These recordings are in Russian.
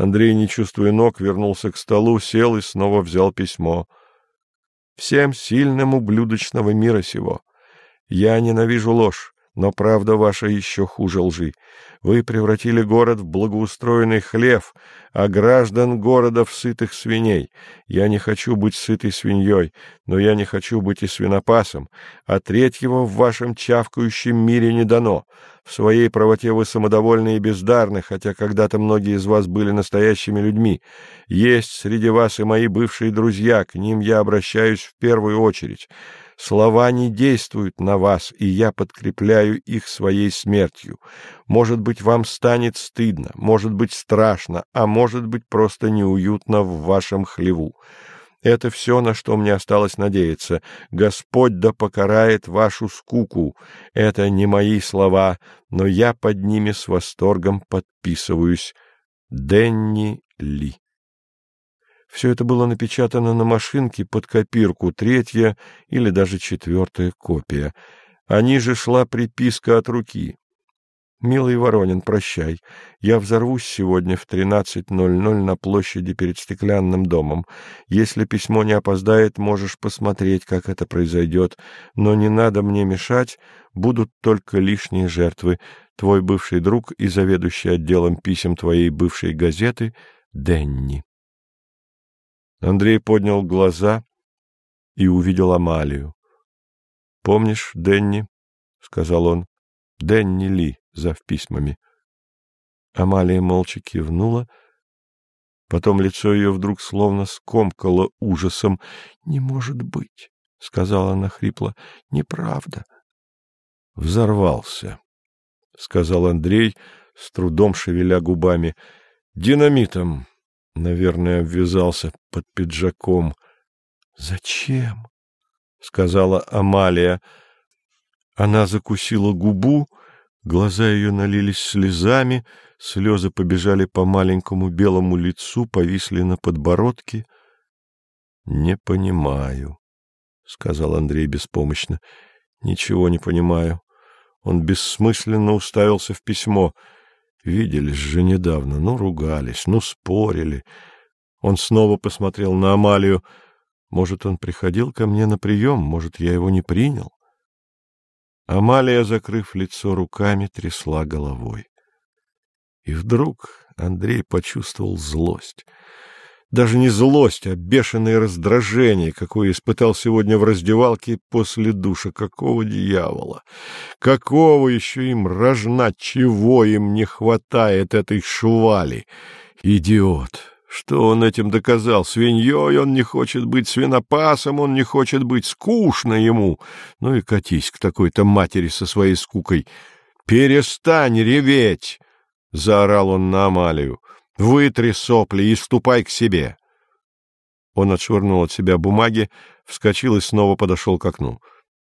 Андрей, не чувствуя ног, вернулся к столу, сел и снова взял письмо. «Всем сильным ублюдочного мира сего. Я ненавижу ложь, но правда ваша еще хуже лжи. Вы превратили город в благоустроенный хлев, а граждан города в сытых свиней. Я не хочу быть сытой свиньей, но я не хочу быть и свинопасом, а третьего в вашем чавкающем мире не дано. В своей правоте вы самодовольны и бездарны, хотя когда-то многие из вас были настоящими людьми. Есть среди вас и мои бывшие друзья, к ним я обращаюсь в первую очередь». Слова не действуют на вас, и я подкрепляю их своей смертью. Может быть, вам станет стыдно, может быть, страшно, а может быть, просто неуютно в вашем хлеву. Это все, на что мне осталось надеяться. Господь да покарает вашу скуку. Это не мои слова, но я под ними с восторгом подписываюсь. Денни Ли все это было напечатано на машинке под копирку, третья или даже четвертая копия. А ниже шла приписка от руки. «Милый Воронин, прощай. Я взорвусь сегодня в 13.00 на площади перед стеклянным домом. Если письмо не опоздает, можешь посмотреть, как это произойдет. Но не надо мне мешать, будут только лишние жертвы. Твой бывший друг и заведующий отделом писем твоей бывшей газеты Денни». Андрей поднял глаза и увидел Амалию. — Помнишь Денни? — сказал он. — Денни Ли, зав письмами. Амалия молча кивнула. Потом лицо ее вдруг словно скомкало ужасом. — Не может быть, — сказала она хрипло. — Неправда. — Взорвался, — сказал Андрей, с трудом шевеля губами. — Динамитом. Наверное, обвязался под пиджаком. — Зачем? — сказала Амалия. Она закусила губу, глаза ее налились слезами, слезы побежали по маленькому белому лицу, повисли на подбородке. — Не понимаю, — сказал Андрей беспомощно. — Ничего не понимаю. Он бессмысленно уставился в письмо — Виделись же недавно, ну, ругались, ну, спорили. Он снова посмотрел на Амалию. Может, он приходил ко мне на прием, может, я его не принял? Амалия, закрыв лицо руками, трясла головой. И вдруг Андрей почувствовал злость — даже не злость, а бешеное раздражение, какое испытал сегодня в раздевалке после душа. Какого дьявола? Какого еще им рожна? Чего им не хватает этой швали? Идиот! Что он этим доказал? Свиньей он не хочет быть, свинопасом он не хочет быть, скучно ему. Ну и катись к такой-то матери со своей скукой. «Перестань реветь!» — заорал он на Амалию. Вытри сопли и ступай к себе. Он отшвырнул от себя бумаги, вскочил и снова подошел к окну.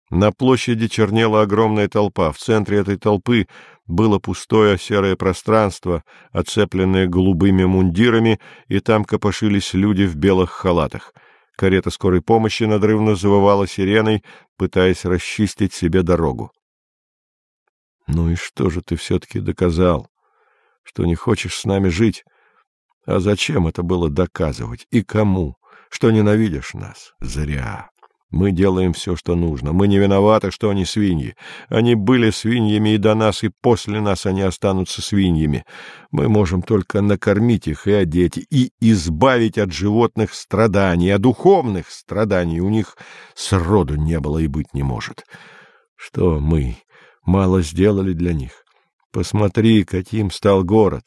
На площади чернела огромная толпа. В центре этой толпы было пустое серое пространство, оцепленное голубыми мундирами, и там копошились люди в белых халатах. Карета скорой помощи надрывно завывала сиреной, пытаясь расчистить себе дорогу. — Ну и что же ты все-таки доказал? Что не хочешь с нами жить? А зачем это было доказывать? И кому? Что ненавидишь нас? Зря. Мы делаем все, что нужно. Мы не виноваты, что они свиньи. Они были свиньями и до нас, и после нас они останутся свиньями. Мы можем только накормить их и одеть, и избавить от животных страданий, а духовных страданий у них сроду не было и быть не может. Что мы мало сделали для них? Посмотри, каким стал город.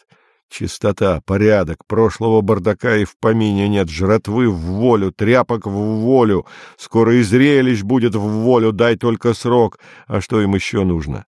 Чистота, порядок, прошлого бардака и в помине нет, жратвы в волю, тряпок в волю, скоро и зрелищ будет в волю, дай только срок, а что им еще нужно?